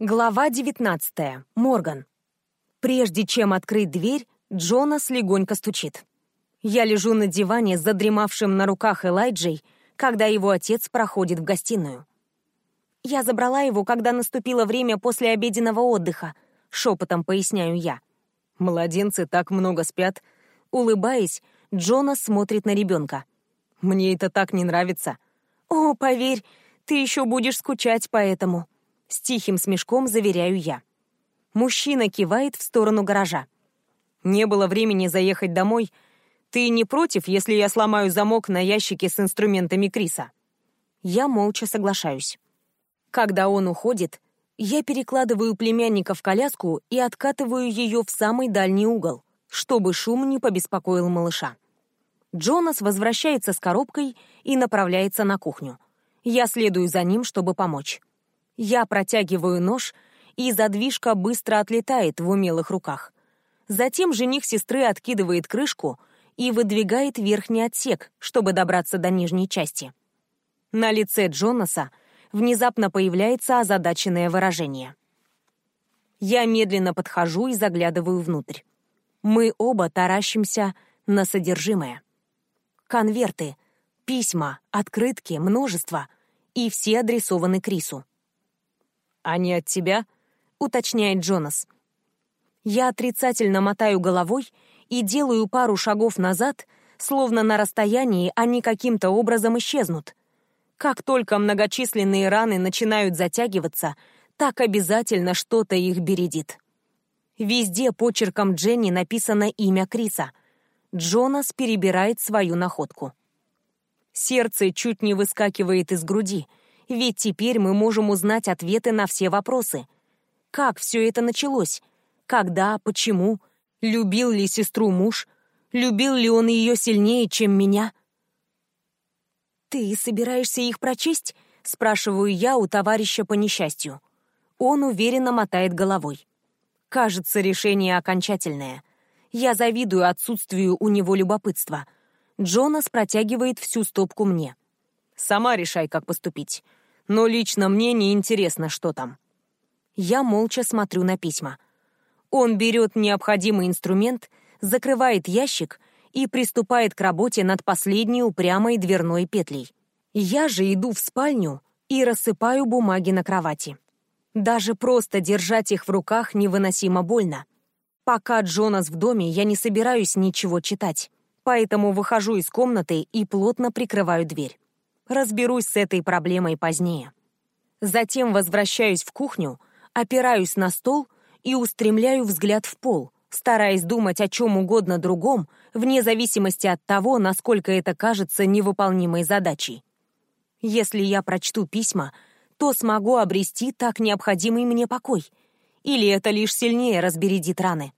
Глава 19. Морган. Прежде чем открыть дверь, Джонас легонько стучит. Я лежу на диване с задремавшим на руках Элайджей, когда его отец проходит в гостиную. Я забрала его, когда наступило время после обеденного отдыха, шепотом поясняю я. Младенцы так много спят. Улыбаясь, Джонас смотрит на ребенка. Мне это так не нравится. О, поверь, ты еще будешь скучать по этому. С тихим смешком заверяю я. Мужчина кивает в сторону гаража. Не было времени заехать домой. Ты не против, если я сломаю замок на ящике с инструментами Криса? Я молча соглашаюсь. Когда он уходит, я перекладываю племянника в коляску и откатываю ее в самый дальний угол, чтобы шум не побеспокоил малыша. Джонас возвращается с коробкой и направляется на кухню. Я следую за ним, чтобы помочь. Я протягиваю нож, и задвижка быстро отлетает в умелых руках. Затем жених сестры откидывает крышку и выдвигает верхний отсек, чтобы добраться до нижней части. На лице Джонаса внезапно появляется озадаченное выражение. Я медленно подхожу и заглядываю внутрь. Мы оба таращимся на содержимое. Конверты, письма, открытки, множество, и все адресованы Крису. «Они от тебя?» — уточняет Джонас. Я отрицательно мотаю головой и делаю пару шагов назад, словно на расстоянии они каким-то образом исчезнут. Как только многочисленные раны начинают затягиваться, так обязательно что-то их бередит. Везде почерком Дженни написано имя Криса. Джонас перебирает свою находку. Сердце чуть не выскакивает из груди — ведь теперь мы можем узнать ответы на все вопросы. Как все это началось? Когда? Почему? Любил ли сестру муж? Любил ли он ее сильнее, чем меня? «Ты собираешься их прочесть?» — спрашиваю я у товарища по несчастью. Он уверенно мотает головой. Кажется, решение окончательное. Я завидую отсутствию у него любопытства. Джонас протягивает всю стопку мне. «Сама решай, как поступить но лично мне не интересно, что там. Я молча смотрю на письма. Он берет необходимый инструмент, закрывает ящик и приступает к работе над последней упрямой дверной петлей. Я же иду в спальню и рассыпаю бумаги на кровати. Даже просто держать их в руках невыносимо больно. Пока Джонас в доме, я не собираюсь ничего читать, поэтому выхожу из комнаты и плотно прикрываю дверь. Разберусь с этой проблемой позднее. Затем возвращаюсь в кухню, опираюсь на стол и устремляю взгляд в пол, стараясь думать о чем угодно другом, вне зависимости от того, насколько это кажется невыполнимой задачей. Если я прочту письма, то смогу обрести так необходимый мне покой. Или это лишь сильнее разбередит раны.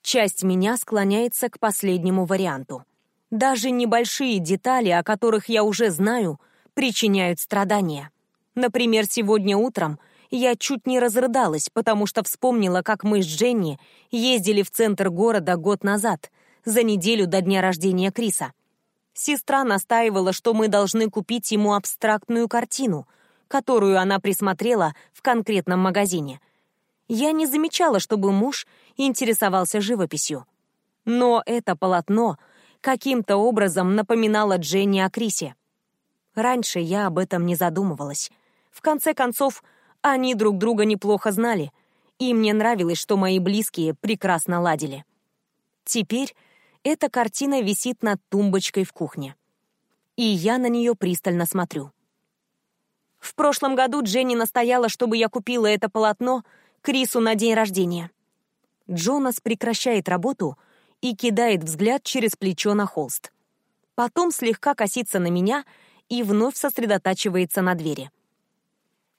Часть меня склоняется к последнему варианту. Даже небольшие детали, о которых я уже знаю, причиняют страдания. Например, сегодня утром я чуть не разрыдалась, потому что вспомнила, как мы с Дженни ездили в центр города год назад, за неделю до дня рождения Криса. Сестра настаивала, что мы должны купить ему абстрактную картину, которую она присмотрела в конкретном магазине. Я не замечала, чтобы муж интересовался живописью. Но это полотно — каким-то образом напоминала Дженни о Крисе. Раньше я об этом не задумывалась. В конце концов, они друг друга неплохо знали, и мне нравилось, что мои близкие прекрасно ладили. Теперь эта картина висит над тумбочкой в кухне. И я на нее пристально смотрю. В прошлом году Дженни настояла, чтобы я купила это полотно Крису на день рождения. Джонас прекращает работу — и кидает взгляд через плечо на холст. Потом слегка косится на меня и вновь сосредотачивается на двери.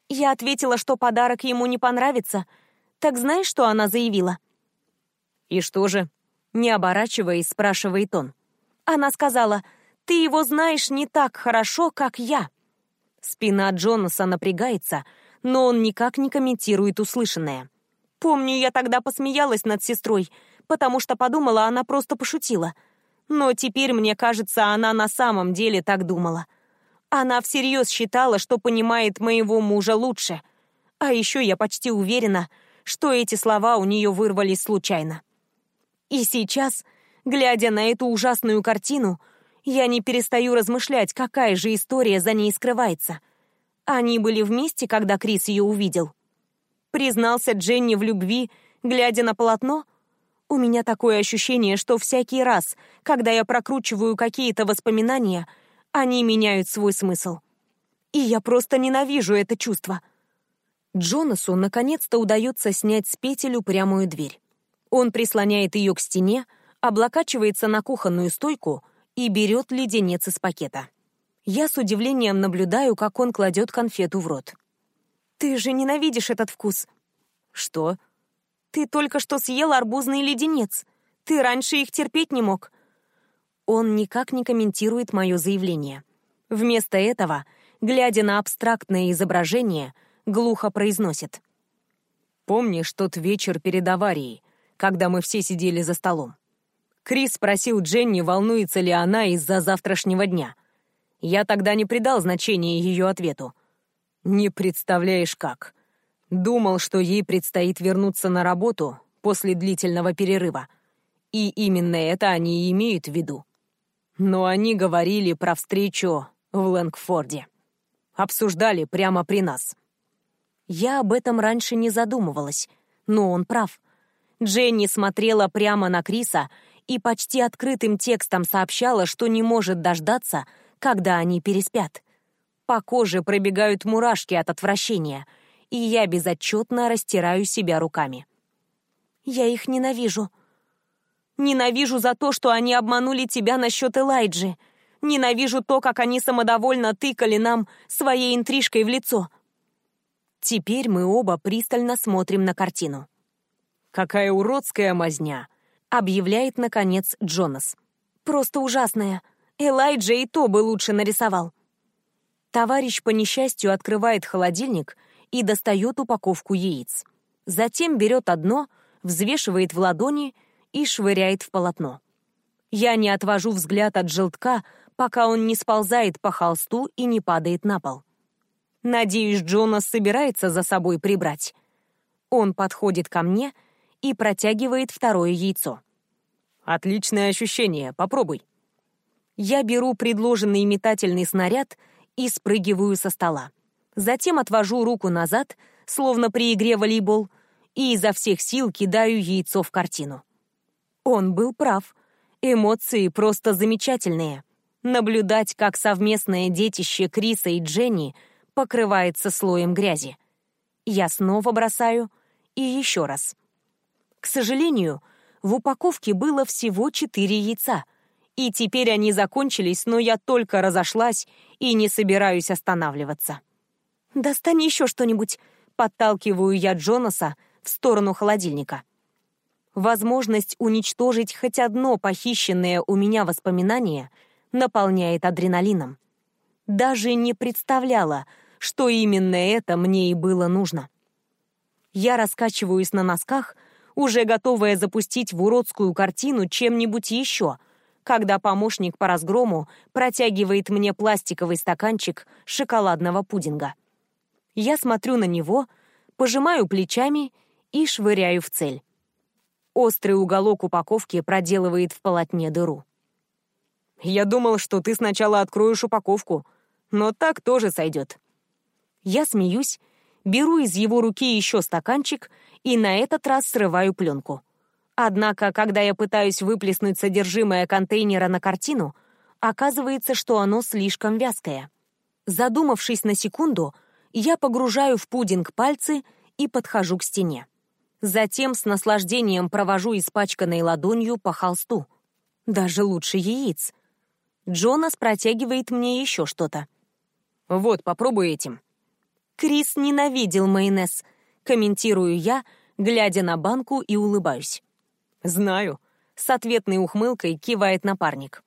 Я ответила, что подарок ему не понравится. Так знаешь, что она заявила? «И что же?» Не оборачиваясь, спрашивает он. Она сказала, «Ты его знаешь не так хорошо, как я». Спина Джонаса напрягается, но он никак не комментирует услышанное. Помню, я тогда посмеялась над сестрой, потому что подумала, она просто пошутила. Но теперь, мне кажется, она на самом деле так думала. Она всерьез считала, что понимает моего мужа лучше. А еще я почти уверена, что эти слова у нее вырвались случайно. И сейчас, глядя на эту ужасную картину, я не перестаю размышлять, какая же история за ней скрывается. Они были вместе, когда Крис ее увидел. Признался Дженни в любви, глядя на полотно? У меня такое ощущение, что всякий раз, когда я прокручиваю какие-то воспоминания, они меняют свой смысл. И я просто ненавижу это чувство. Джонасу наконец-то удается снять с петель упрямую дверь. Он прислоняет ее к стене, облокачивается на кухонную стойку и берет леденец из пакета. Я с удивлением наблюдаю, как он кладет конфету в рот. «Ты же ненавидишь этот вкус». «Что?» «Ты только что съел арбузный леденец. Ты раньше их терпеть не мог». Он никак не комментирует мое заявление. Вместо этого, глядя на абстрактное изображение, глухо произносит. «Помнишь тот вечер перед аварией, когда мы все сидели за столом. Крис спросил Дженни, волнуется ли она из-за завтрашнего дня. Я тогда не придал значения ее ответу. «Не представляешь как. Думал, что ей предстоит вернуться на работу после длительного перерыва. И именно это они и имеют в виду. Но они говорили про встречу в Лэнгфорде. Обсуждали прямо при нас. Я об этом раньше не задумывалась, но он прав. Дженни смотрела прямо на Криса и почти открытым текстом сообщала, что не может дождаться, когда они переспят. По коже пробегают мурашки от отвращения, и я безотчетно растираю себя руками. Я их ненавижу. Ненавижу за то, что они обманули тебя насчет Элайджи. Ненавижу то, как они самодовольно тыкали нам своей интрижкой в лицо. Теперь мы оба пристально смотрим на картину. «Какая уродская мазня!» — объявляет, наконец, Джонас. «Просто ужасная. Элайджа и то бы лучше нарисовал». Товарищ по несчастью открывает холодильник и достает упаковку яиц. Затем берет одно, взвешивает в ладони и швыряет в полотно. Я не отвожу взгляд от желтка, пока он не сползает по холсту и не падает на пол. Надеюсь, Джонас собирается за собой прибрать. Он подходит ко мне и протягивает второе яйцо. «Отличное ощущение, попробуй». Я беру предложенный метательный снаряд и спрыгиваю со стола. Затем отвожу руку назад, словно при игре волейбол, и изо всех сил кидаю яйцо в картину. Он был прав. Эмоции просто замечательные. Наблюдать, как совместное детище Криса и Дженни покрывается слоем грязи. Я снова бросаю и еще раз. К сожалению, в упаковке было всего четыре яйца. И теперь они закончились, но я только разошлась и не собираюсь останавливаться. «Достань еще что-нибудь», — подталкиваю я Джонаса в сторону холодильника. Возможность уничтожить хоть одно похищенное у меня воспоминание наполняет адреналином. Даже не представляла, что именно это мне и было нужно. Я раскачиваюсь на носках, уже готовая запустить в уродскую картину чем-нибудь еще, когда помощник по разгрому протягивает мне пластиковый стаканчик шоколадного пудинга. Я смотрю на него, пожимаю плечами и швыряю в цель. Острый уголок упаковки проделывает в полотне дыру. «Я думал, что ты сначала откроешь упаковку, но так тоже сойдет». Я смеюсь, беру из его руки еще стаканчик и на этот раз срываю пленку. Однако, когда я пытаюсь выплеснуть содержимое контейнера на картину, оказывается, что оно слишком вязкое. Задумавшись на секунду, я погружаю в пудинг пальцы и подхожу к стене. Затем с наслаждением провожу испачканной ладонью по холсту. Даже лучше яиц. Джонас протягивает мне еще что-то. «Вот, попробуй этим». Крис ненавидел майонез, комментирую я, глядя на банку и улыбаюсь. «Знаю», — с ответной ухмылкой кивает напарник.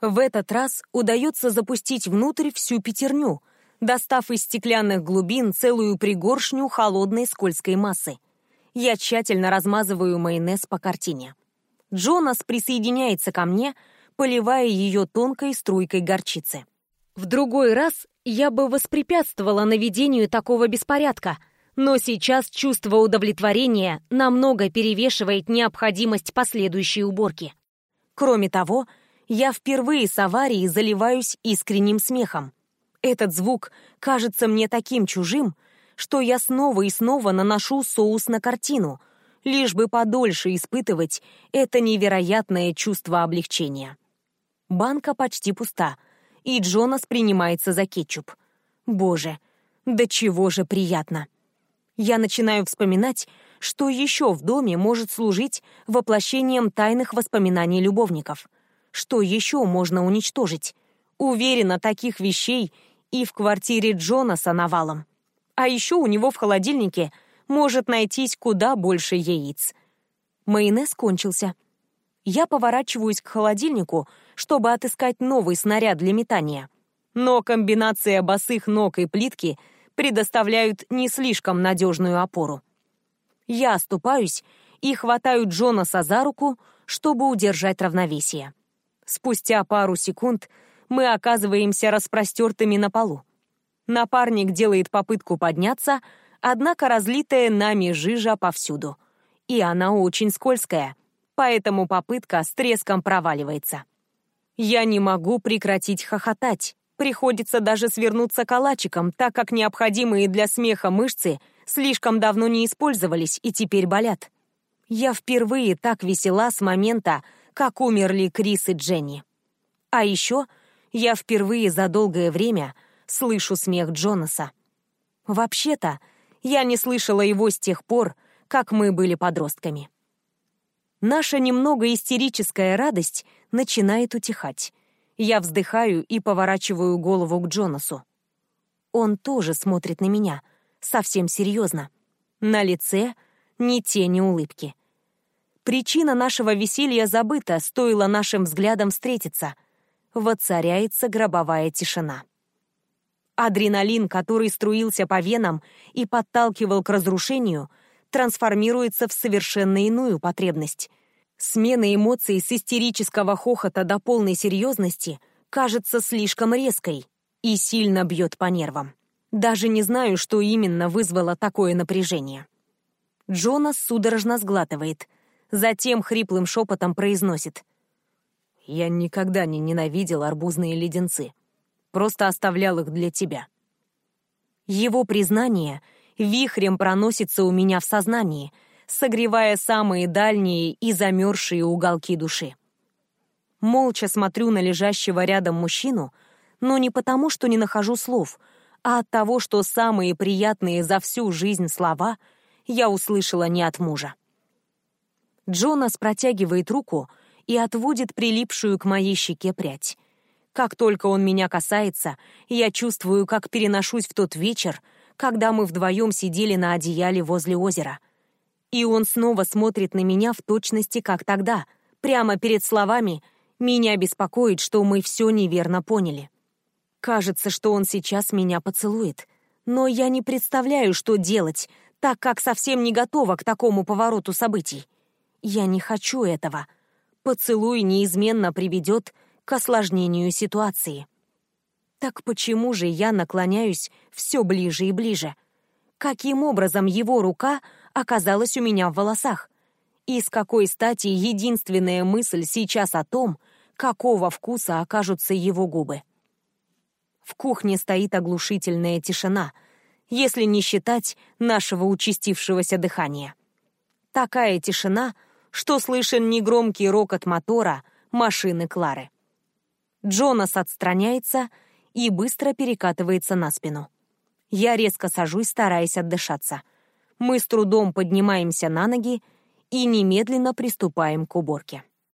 В этот раз удается запустить внутрь всю пятерню, достав из стеклянных глубин целую пригоршню холодной скользкой массы. Я тщательно размазываю майонез по картине. Джонас присоединяется ко мне, поливая ее тонкой струйкой горчицы. В другой раз я бы воспрепятствовала наведению такого беспорядка — Но сейчас чувство удовлетворения намного перевешивает необходимость последующей уборки. Кроме того, я впервые с аварией заливаюсь искренним смехом. Этот звук кажется мне таким чужим, что я снова и снова наношу соус на картину, лишь бы подольше испытывать это невероятное чувство облегчения. Банка почти пуста, и Джонас принимается за кетчуп. Боже, да чего же приятно. Я начинаю вспоминать, что еще в доме может служить воплощением тайных воспоминаний любовников. Что еще можно уничтожить? Уверена, таких вещей и в квартире Джонаса навалом. А еще у него в холодильнике может найтись куда больше яиц. Майонез кончился. Я поворачиваюсь к холодильнику, чтобы отыскать новый снаряд для метания. Но комбинация босых ног и плитки предоставляют не слишком надежную опору. Я оступаюсь и хватаю Джонаса за руку, чтобы удержать равновесие. Спустя пару секунд мы оказываемся распростертыми на полу. Напарник делает попытку подняться, однако разлитая нами жижа повсюду. И она очень скользкая, поэтому попытка с треском проваливается. Я не могу прекратить хохотать. Приходится даже свернуться калачиком, так как необходимые для смеха мышцы слишком давно не использовались и теперь болят. Я впервые так весела с момента, как умерли Крис и Дженни. А еще я впервые за долгое время слышу смех Джонаса. Вообще-то, я не слышала его с тех пор, как мы были подростками. Наша немного истерическая радость начинает утихать. Я вздыхаю и поворачиваю голову к Джонасу. Он тоже смотрит на меня, совсем серьезно. На лице ни тени улыбки. Причина нашего веселья забыта, стоило нашим взглядам встретиться — воцаряется гробовая тишина. Адреналин, который струился по венам и подталкивал к разрушению, трансформируется в совершенно иную потребность. Смена эмоций с истерического хохота до полной серьезности кажется слишком резкой и сильно бьет по нервам. Даже не знаю, что именно вызвало такое напряжение. Джонас судорожно сглатывает, затем хриплым шепотом произносит — я никогда не ненавидел арбузные леденцы. Просто оставлял их для тебя. Его признание вихрем проносится у меня в сознании, согревая самые дальние и замерзшие уголки души. Молча смотрю на лежащего рядом мужчину, но не потому, что не нахожу слов, а от того, что самые приятные за всю жизнь слова я услышала не от мужа. Джонас протягивает руку, и отводит прилипшую к моей щеке прядь. Как только он меня касается, я чувствую, как переношусь в тот вечер, когда мы вдвоем сидели на одеяле возле озера. И он снова смотрит на меня в точности, как тогда, прямо перед словами «Меня беспокоит, что мы все неверно поняли». Кажется, что он сейчас меня поцелует. Но я не представляю, что делать, так как совсем не готова к такому повороту событий. Я не хочу этого поцелуй неизменно приведет к осложнению ситуации. Так почему же я наклоняюсь все ближе и ближе? Каким образом его рука оказалась у меня в волосах? И с какой стати единственная мысль сейчас о том, какого вкуса окажутся его губы? В кухне стоит оглушительная тишина, если не считать нашего участившегося дыхания. Такая тишина — что слышен негромкий рокот мотора машины Клары. Джонас отстраняется и быстро перекатывается на спину. Я резко сажусь, стараясь отдышаться. Мы с трудом поднимаемся на ноги и немедленно приступаем к уборке.